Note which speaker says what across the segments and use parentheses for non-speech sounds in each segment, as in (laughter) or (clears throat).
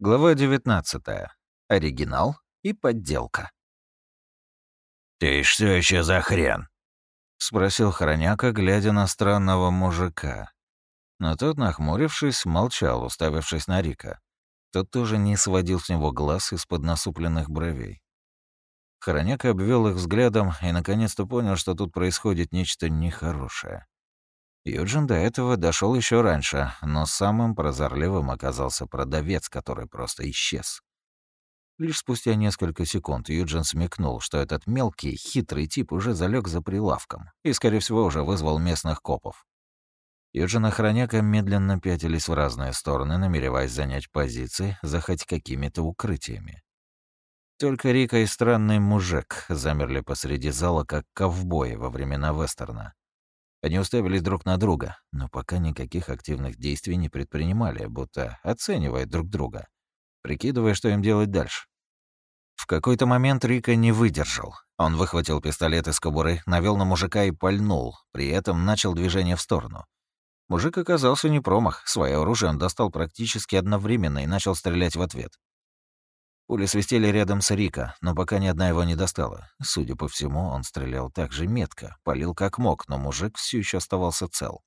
Speaker 1: Глава 19. Оригинал и подделка.
Speaker 2: «Ты что еще за хрен?»
Speaker 1: — спросил Хороняка, глядя на странного мужика. Но тот, нахмурившись, молчал, уставившись на Рика. Тот тоже не сводил с него глаз из-под насупленных бровей. Хороняка обвел их взглядом и наконец-то понял, что тут происходит нечто нехорошее. Юджин до этого дошел еще раньше, но самым прозорливым оказался продавец, который просто исчез. Лишь спустя несколько секунд Юджин смекнул, что этот мелкий, хитрый тип уже залег за прилавком и, скорее всего, уже вызвал местных копов. Юджин и Хроняка медленно пятились в разные стороны, намереваясь занять позиции за хоть какими-то укрытиями. Только Рика и странный мужик замерли посреди зала, как ковбои во времена вестерна. Они уставились друг на друга, но пока никаких активных действий не предпринимали, будто оценивая друг друга, прикидывая, что им делать дальше. В какой-то момент Рика не выдержал. Он выхватил пистолет из кобуры, навел на мужика и пальнул, при этом начал движение в сторону. Мужик оказался не промах, свое оружие он достал практически одновременно и начал стрелять в ответ. Пули свистели рядом с Рика, но пока ни одна его не достала. Судя по всему, он стрелял так же метко, палил как мог, но мужик все еще оставался цел.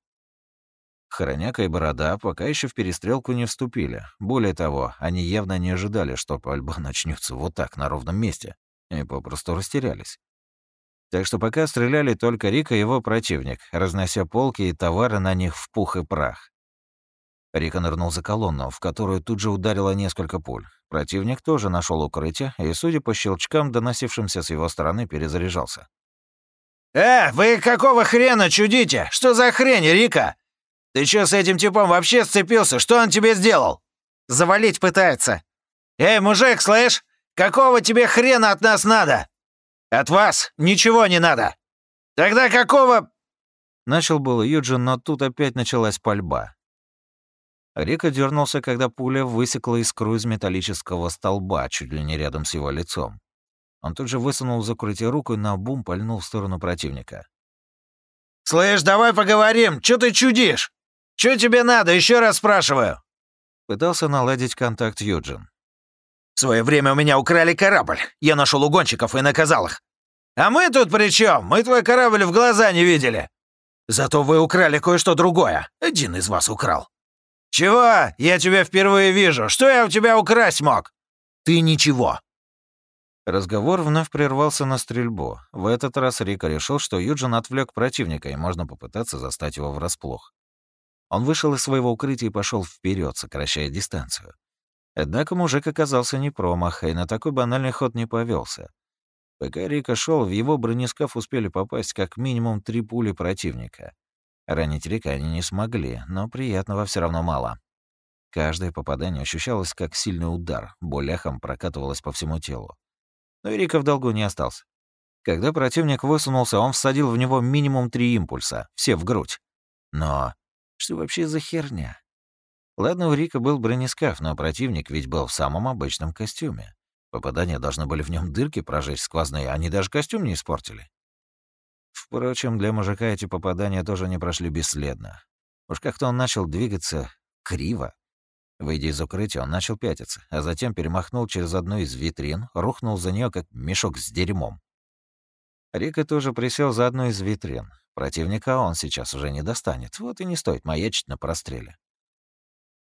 Speaker 1: Хороняка и Борода пока еще в перестрелку не вступили. Более того, они явно не ожидали, что пальба (laughs) начнется вот так, на ровном месте, и попросту растерялись. Так что пока стреляли только Рика и его противник, разнося полки и товары на них в пух и прах. Рика нырнул за колонну, в которую тут же ударило несколько пуль. Противник тоже нашел укрытие и, судя по щелчкам, доносившимся с его стороны, перезаряжался.
Speaker 2: «Э, вы какого хрена чудите? Что за хрень, Рика? Ты чё с этим типом вообще сцепился? Что он тебе сделал?»
Speaker 3: «Завалить пытается».
Speaker 2: «Эй, мужик, слышь? Какого тебе хрена от нас надо?» «От вас ничего не надо». «Тогда какого...»
Speaker 1: Начал был Юджин, но тут опять началась пальба. Рика дернулся, когда пуля высекла искру из металлического столба чуть ли не рядом с его лицом. Он тут же высунул за укрытие руку и на бум пальнул в сторону противника.
Speaker 2: «Слышь, давай поговорим! Чё ты чудишь? Чё тебе надо, еще раз спрашиваю?»
Speaker 1: Пытался наладить контакт Юджин.
Speaker 2: «В свое время у меня украли корабль. Я нашел угонщиков и наказал их. А мы тут при чем? Мы твой корабль в глаза не видели. Зато вы украли кое-что другое. Один из вас украл. «Чего? Я тебя впервые вижу. Что я у тебя украсть мог?» «Ты ничего».
Speaker 1: Разговор вновь прервался на стрельбу. В этот раз Рика решил, что Юджин отвлек противника, и можно попытаться застать его врасплох. Он вышел из своего укрытия и пошел вперед, сокращая дистанцию. Однако мужик оказался не промах, и на такой банальный ход не повелся. Пока Рика шел, в его бронескаф успели попасть как минимум три пули противника. Ранить Рика они не смогли, но приятного все равно мало. Каждое попадание ощущалось как сильный удар, боль эхом прокатывалась по всему телу. Но и Рика в долгу не остался. Когда противник высунулся, он всадил в него минимум три импульса, все в грудь. Но что вообще за херня? Ладно, у Рика был бронескаф, но противник ведь был в самом обычном костюме. Попадания должны были в нем дырки прожечь сквозные, они даже костюм не испортили. Впрочем, для мужика эти попадания тоже не прошли бесследно. Уж как-то он начал двигаться криво. Выйдя из укрытия, он начал пятиться, а затем перемахнул через одну из витрин, рухнул за нее как мешок с дерьмом. Рика тоже присел за одну из витрин. Противника он сейчас уже не достанет, вот и не стоит маячить на простреле.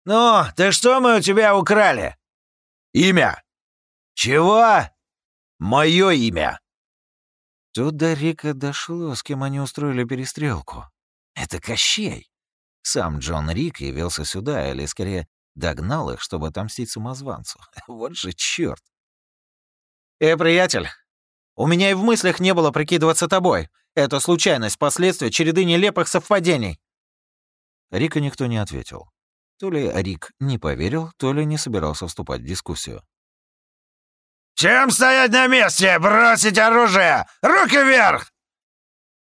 Speaker 2: «Ну, ты что мы у тебя украли?» «Имя». «Чего?» «Моё имя».
Speaker 1: Тут до Рика дошло, с кем они устроили перестрелку. Это Кощей. Сам Джон Рик явился сюда, или скорее догнал их, чтобы отомстить самозванцу. (laughs) Вот же чёрт.
Speaker 3: «Э, приятель, у меня и в мыслях не было прикидываться тобой. Это случайность, последствия череды нелепых совпадений».
Speaker 1: Рика никто не ответил. То ли Рик не поверил, то ли не собирался вступать в дискуссию.
Speaker 2: «Чем стоять на месте? Бросить оружие! Руки вверх!»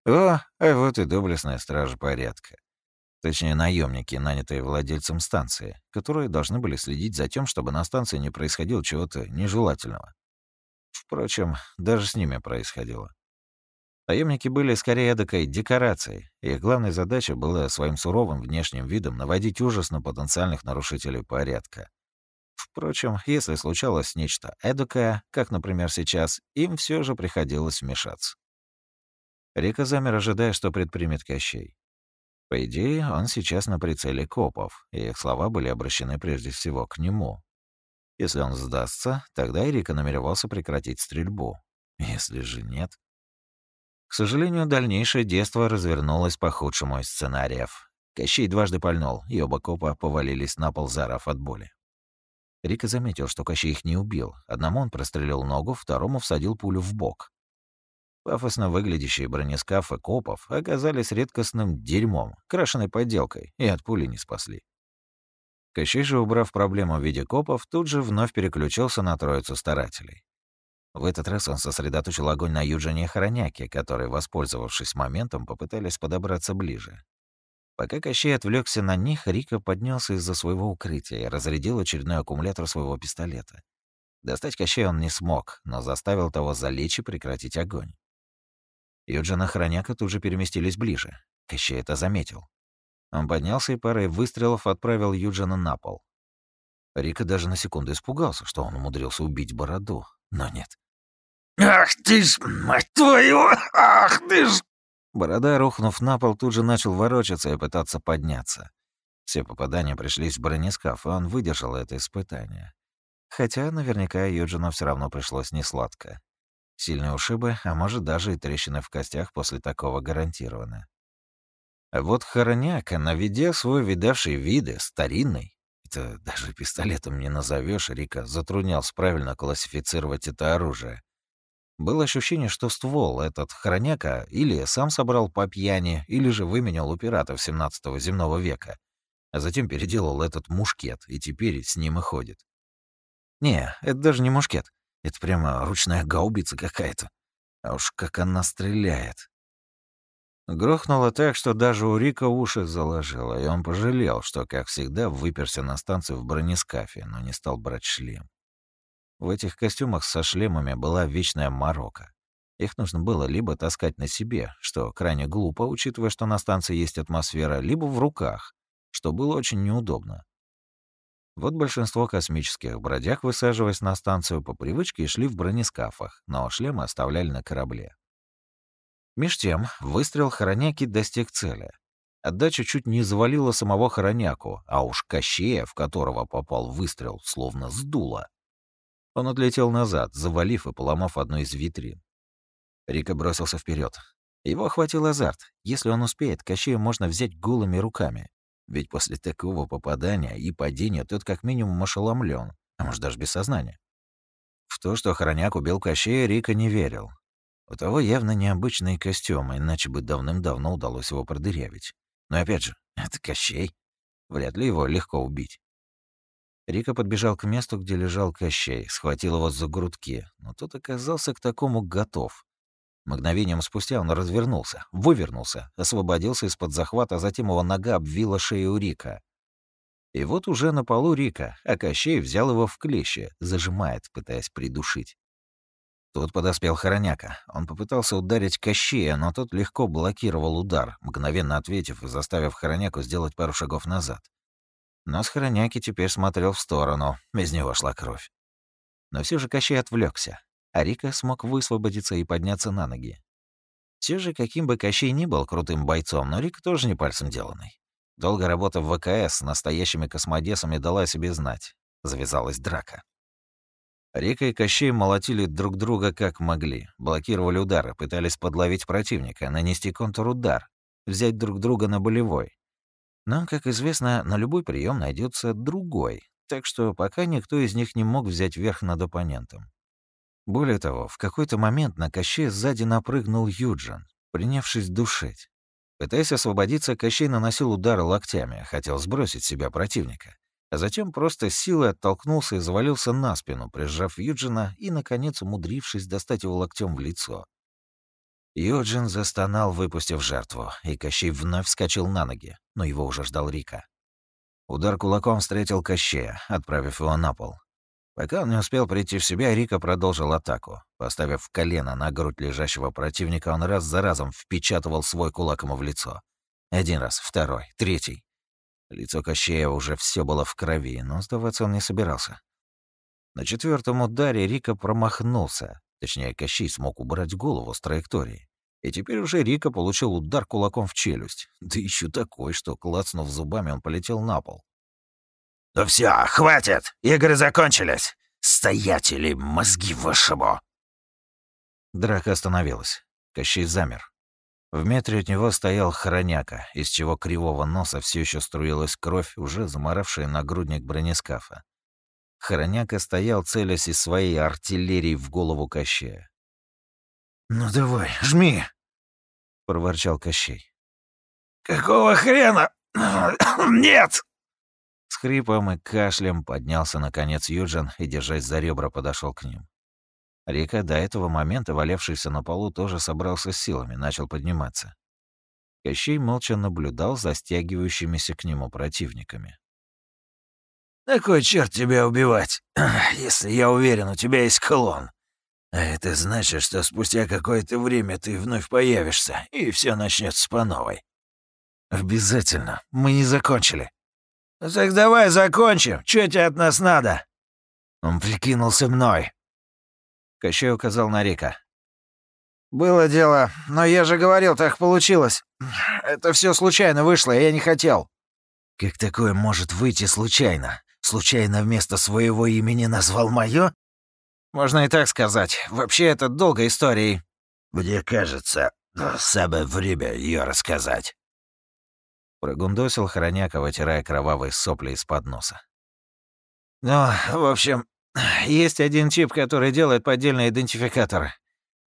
Speaker 1: О, а вот и доблестная стража порядка. Точнее, наемники, нанятые владельцем станции, которые должны были следить за тем, чтобы на станции не происходило чего-то нежелательного. Впрочем, даже с ними происходило. Наемники были скорее эдакой декорацией, и их главной задачей была своим суровым внешним видом наводить ужас на потенциальных нарушителей порядка. Впрочем, если случалось нечто эдакое, как, например, сейчас, им все же приходилось вмешаться. Рика замер, ожидая, что предпримет Кощей. По идее, он сейчас на прицеле копов, и их слова были обращены прежде всего к нему. Если он сдастся, тогда Эрика намеревался прекратить стрельбу. Если же нет... К сожалению, дальнейшее детство развернулось по худшему из сценариев. Кощей дважды пальнул, и оба копа повалились на пол, зарав от боли. Рика заметил, что Кощей их не убил. Одному он прострелил ногу, второму всадил пулю в бок. Пафосно выглядящие бронескафы копов оказались редкостным дерьмом, крашеной подделкой, и от пули не спасли. Кощей же, убрав проблему в виде копов, тут же вновь переключился на троицу старателей. В этот раз он сосредоточил огонь на Юджине Хороняке, которые, воспользовавшись моментом, попытались подобраться ближе. Пока Кощей отвлекся на них, Рика поднялся из-за своего укрытия и разрядил очередной аккумулятор своего пистолета. Достать Кощей он не смог, но заставил того залечь и прекратить огонь. Юджин и Хроняка тут же переместились ближе. Кощей это заметил. Он поднялся и парой выстрелов отправил Юджина на пол. Рика даже на секунду испугался, что он умудрился убить Бороду, но нет.
Speaker 2: «Ах ты ж, мать твою! Ах ты ж!»
Speaker 1: Борода, рухнув на пол, тут же начал ворочаться и пытаться подняться. Все попадания пришлись в бронескаф, и он выдержал это испытание. Хотя наверняка Юджину все равно пришлось несладко. Сильные ушибы, а может даже и трещины в костях после такого гарантированы. А вот Хороняка, наведя свой видавший виды, старинный, это даже пистолетом не назовешь, Рика затруднялся правильно классифицировать это оружие. Было ощущение, что ствол этот хроняка или сам собрал по пьяни, или же выменял у пиратов 17-го земного века, а затем переделал этот мушкет, и теперь с ним и ходит. Не, это даже не мушкет. Это прямо ручная гаубица какая-то. А уж как она стреляет. Грохнуло так, что даже у Рика уши заложило, и он пожалел, что, как всегда, выперся на станцию в бронескафе, но не стал брать шлем. В этих костюмах со шлемами была вечная морока. Их нужно было либо таскать на себе, что крайне глупо, учитывая, что на станции есть атмосфера, либо в руках, что было очень неудобно. Вот большинство космических бродяг, высаживаясь на станцию, по привычке шли в бронескафах, но шлемы оставляли на корабле. Меж тем, выстрел Хороняки достиг цели. Отдача чуть не завалила самого Хороняку, а уж Кощея, в которого попал выстрел, словно сдуло. Он отлетел назад, завалив и поломав одну из витрин. Рика бросился вперед. Его охватил азарт. Если он успеет, Кощея можно взять голыми руками. Ведь после такого попадания и падения тот как минимум ошеломлен, а может даже без сознания. В то, что Хороняк убил Кощея, Рика не верил. У того явно необычные костюмы, иначе бы давным-давно удалось его продырявить. Но опять же, это Кощей. Вряд ли его легко убить. Рика подбежал к месту, где лежал Кощей, схватил его за грудки, но тот оказался к такому готов. Мгновением спустя он развернулся, вывернулся, освободился из-под захвата, а затем его нога обвила шею Рика. И вот уже на полу Рика, а Кощей взял его в клещи, зажимает, пытаясь придушить. Тут подоспел Хороняка. Он попытался ударить Кощея, но тот легко блокировал удар, мгновенно ответив и заставив Хороняку сделать пару шагов назад. Но с Хороняки теперь смотрел в сторону, из него шла кровь. Но все же Кощей отвлекся, а Рика смог высвободиться и подняться на ноги. Все же, каким бы Кощей ни был крутым бойцом, но Рик тоже не пальцем деланный. Долго работа в ВКС с настоящими космодесами дала себе знать. Завязалась драка. Рика и Кощей молотили друг друга как могли, блокировали удары, пытались подловить противника, нанести контрудар, взять друг друга на болевой. Но, как известно, на любой прием найдется другой, так что пока никто из них не мог взять верх над оппонентом. Более того, в какой-то момент на Кощея сзади напрыгнул Юджин, принявшись душить. Пытаясь освободиться, Кощей наносил удары локтями, хотел сбросить себя противника, а затем просто силой оттолкнулся и завалился на спину, прижав Юджина и, наконец, умудрившись достать его локтем в лицо. Юджин застонал, выпустив жертву, и Кощей вновь вскочил на ноги, но его уже ждал Рика. Удар кулаком встретил Кощея, отправив его на пол. Пока он не успел прийти в себя, Рика продолжил атаку. Поставив колено на грудь лежащего противника, он раз за разом впечатывал свой кулак ему в лицо. Один раз, второй, третий. Лицо Кощея уже все было в крови, но сдаваться он не собирался. На четвертом ударе Рика промахнулся. Точнее, Кощей смог убрать голову с траектории. И теперь уже Рика получил удар кулаком в челюсть. Да еще такой, что, клацнув зубами, он полетел на пол.
Speaker 2: «Ну все, хватит! Игры закончились! Стоять или мозги вышибу!»
Speaker 1: Драка остановилась. Кощей замер. В метре от него стоял хроняка, из чего кривого носа все еще струилась кровь, уже заморавшая нагрудник бронескафа. Хороняка стоял, целясь из своей артиллерии в голову Кощея.
Speaker 2: «Ну давай, жми!»
Speaker 1: — проворчал Кощей.
Speaker 2: «Какого хрена? (coughs) Нет!»
Speaker 1: С хрипом и кашлем поднялся наконец Юджин и, держась за ребра, подошел к ним. Рика, до этого момента валявшийся на полу, тоже собрался с силами, начал подниматься. Кощей молча наблюдал за стягивающимися к нему противниками.
Speaker 2: «На кой черт тебя убивать, (clears throat) если я уверен, у тебя есть клон? А это значит, что спустя какое-то время ты вновь появишься, и все начнется по новой».
Speaker 3: «Обязательно. Мы не закончили».
Speaker 2: «Так давай закончим. Чё тебе от нас надо?»
Speaker 3: Он прикинулся мной.
Speaker 1: Кощей указал на Рика.
Speaker 3: «Было дело, но я же говорил, так получилось. Это все случайно вышло, я не хотел».
Speaker 2: «Как такое может выйти случайно? Случайно вместо своего имени назвал моё?»
Speaker 3: «Можно и так сказать. Вообще, это долгая история».
Speaker 2: «Мне кажется, самое время её рассказать».
Speaker 1: Прогундосил хороняка, вытирая кровавые сопли из-под носа.
Speaker 3: «Ну, в общем, есть один чип, который делает поддельные идентификаторы.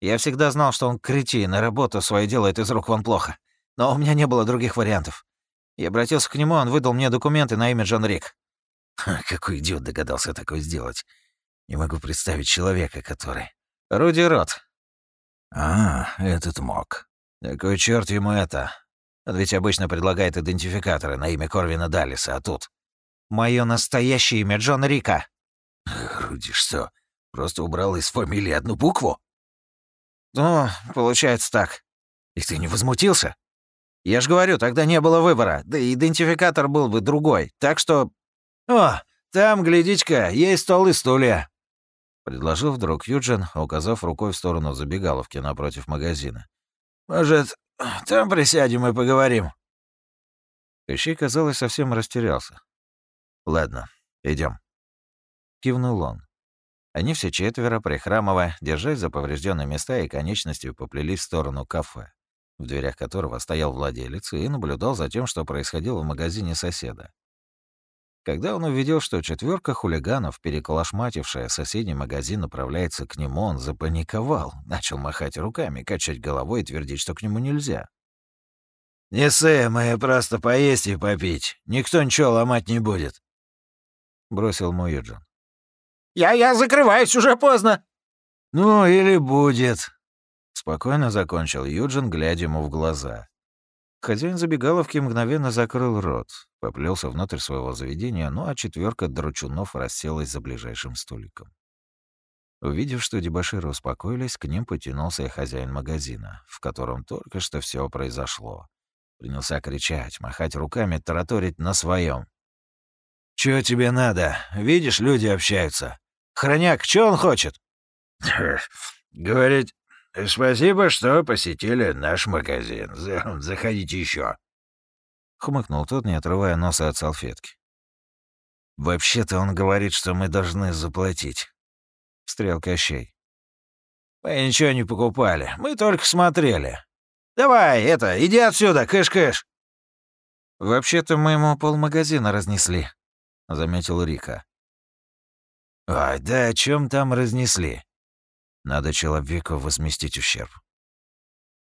Speaker 3: Я всегда знал, что он кретин, и работу свою делает из рук вон плохо. Но у меня не было других вариантов. Я обратился к нему, он выдал мне документы на имя Джон Рик.
Speaker 2: Какой идиот догадался такое сделать. Не могу представить человека, который...
Speaker 3: Руди Рот.
Speaker 2: А, этот мог.
Speaker 1: Такой черт ему это. Он ведь обычно предлагает идентификаторы на имя Корвина Даллиса, а тут...
Speaker 3: Мое настоящее имя Джон Рика.
Speaker 2: Руди что, просто убрал из фамилии одну букву?
Speaker 3: Ну, получается так. И ты не возмутился? Я ж говорю, тогда не было выбора, да и идентификатор был бы другой, так что...
Speaker 2: О, там, глядите-ка, есть стол и стулья.
Speaker 1: Предложил вдруг Юджин, указав рукой в сторону забегаловки напротив магазина.
Speaker 2: «Может, там присядем и поговорим?»
Speaker 1: Кощей, казалось, совсем растерялся. «Ладно, идем. Кивнул он. Они все четверо, прихрамывая, держась за поврежденные места и конечностью поплелись в сторону кафе, в дверях которого стоял владелец и наблюдал за тем, что происходило в магазине соседа. Когда он увидел, что четверка хулиганов, переколошматившая соседний магазин, направляется к нему, он запаниковал, начал махать руками, качать головой и твердить, что к нему нельзя.
Speaker 2: «Не ссы, мы просто поесть и попить. Никто ничего ломать не будет», —
Speaker 1: бросил мой Юджин.
Speaker 3: «Я-я закрываюсь, уже поздно!»
Speaker 2: «Ну, или будет», —
Speaker 1: спокойно закончил Юджин, глядя ему в глаза. Хозяин забегаловки мгновенно закрыл рот, поплелся внутрь своего заведения, ну а четверка дручунов расселась за ближайшим столиком. Увидев, что дебоширы успокоились, к ним потянулся и хозяин магазина, в котором только что все произошло. Принялся кричать, махать руками, тараторить на своем.
Speaker 2: «Чё тебе надо? Видишь, люди общаются.
Speaker 3: Хроняк, что он хочет?»
Speaker 2: «Говорит, спасибо, что посетили наш магазин. Заходите еще.
Speaker 1: Хмыкнул тот, не отрывая носа от салфетки.
Speaker 2: «Вообще-то он говорит, что мы должны заплатить», —
Speaker 1: встрял Кощей.
Speaker 2: «Мы ничего не покупали, мы только смотрели.
Speaker 3: Давай, это, иди отсюда, кыш-кыш!»
Speaker 1: «Вообще-то мы ему полмагазина разнесли», — заметил Рика.
Speaker 2: «Ой, да о чем там разнесли?»
Speaker 1: «Надо человеку возместить ущерб».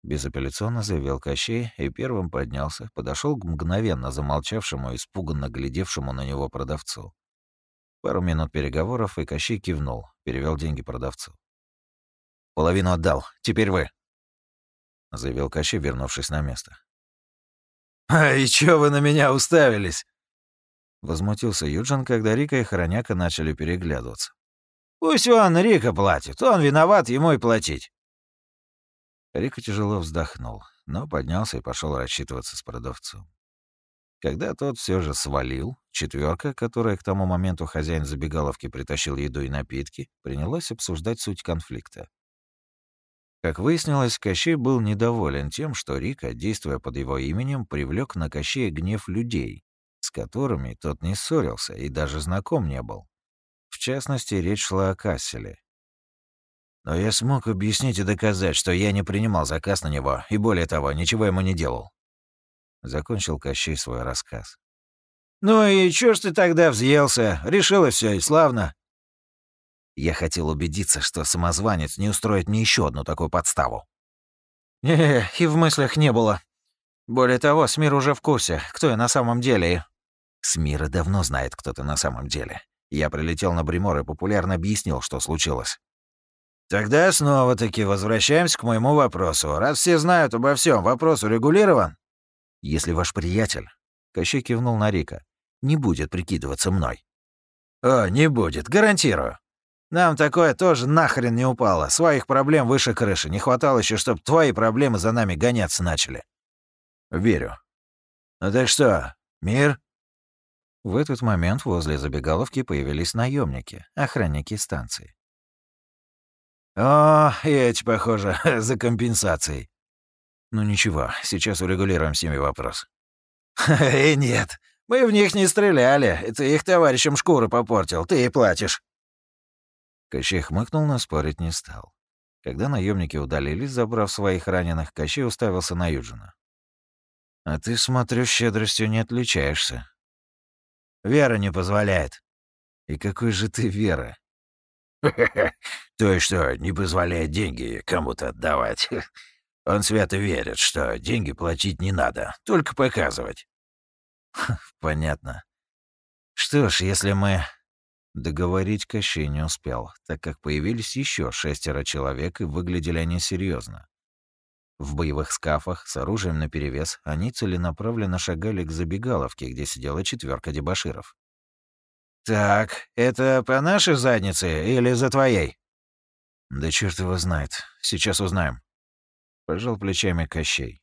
Speaker 1: Безапелляционно заявил Кощей и первым поднялся, подошел к мгновенно замолчавшему, испуганно глядевшему на него продавцу. Пару минут переговоров, и Кощей кивнул, перевел деньги продавцу. «Половину отдал. Теперь вы», — заявил Кощей, вернувшись на место.
Speaker 2: «А и чё вы на меня уставились?»
Speaker 1: Возмутился Юджин, когда Рика и Хороняка начали переглядываться.
Speaker 2: «Пусть он Рика платит, он виноват, ему и платить».
Speaker 1: Рика тяжело вздохнул, но поднялся и пошел рассчитываться с продавцом. Когда тот все же свалил, четверка, которая к тому моменту хозяин забегаловки притащил еду и напитки, принялась обсуждать суть конфликта. Как выяснилось, Кощей был недоволен тем, что Рика, действуя под его именем, привлек на Кощея гнев людей, с которыми тот не ссорился и даже знаком не был. Частности, речь шла о Касселе. Но я смог объяснить и доказать, что я не принимал заказ на него, и более того, ничего ему не делал. Закончил Кощей свой рассказ.
Speaker 3: «Ну и чё ж ты тогда взъелся? Решил и всё, и славно.
Speaker 1: Я хотел убедиться, что самозванец не устроит мне еще одну такую подставу.
Speaker 3: Не, и в мыслях не было. Более того, Смир уже в курсе, кто я на самом деле.
Speaker 1: Смира давно знает, кто ты на самом деле. Я прилетел на Бримор и популярно объяснил, что случилось.
Speaker 3: Тогда снова-таки возвращаемся к моему вопросу. Раз все знают обо всем, вопрос урегулирован?
Speaker 1: Если ваш приятель, Кощей кивнул на Рика, не будет прикидываться мной.
Speaker 3: О, не будет, гарантирую. Нам такое тоже нахрен не упало. Своих проблем выше крыши. Не хватало еще, чтобы твои проблемы за нами гоняться начали.
Speaker 1: Верю.
Speaker 3: Ну так что, мир?
Speaker 1: В этот момент возле забегаловки появились наемники, охранники станции.
Speaker 3: О, эти, похоже, (laughs) за компенсацией.
Speaker 1: Ну ничего, сейчас урегулируем с ними вопрос.
Speaker 3: И нет, мы в них не стреляли. Это их товарищам шкуры попортил, ты и платишь.
Speaker 1: Кощей хмыкнул, но спорить не стал. Когда наемники удалились, забрав своих раненых, Кощей уставился на Юджина. «А ты, смотрю, щедростью не отличаешься».
Speaker 3: «Вера не позволяет».
Speaker 1: «И какой же ты Вера?» (laughs)
Speaker 2: То есть что, не позволяет деньги кому-то отдавать. (laughs) Он свято верит, что деньги платить не надо, только показывать». (laughs)
Speaker 1: «Понятно. Что ж, если мы Договорить Кощей не успел, так как появились еще шестеро человек, и выглядели они серьезно. В боевых скафах, с оружием наперевес, они целенаправленно шагали к забегаловке, где сидела четверка дебаширов.
Speaker 3: «Так, это по нашей заднице или за твоей?»
Speaker 1: «Да черт его знает. Сейчас узнаем». Пожал плечами Кощей.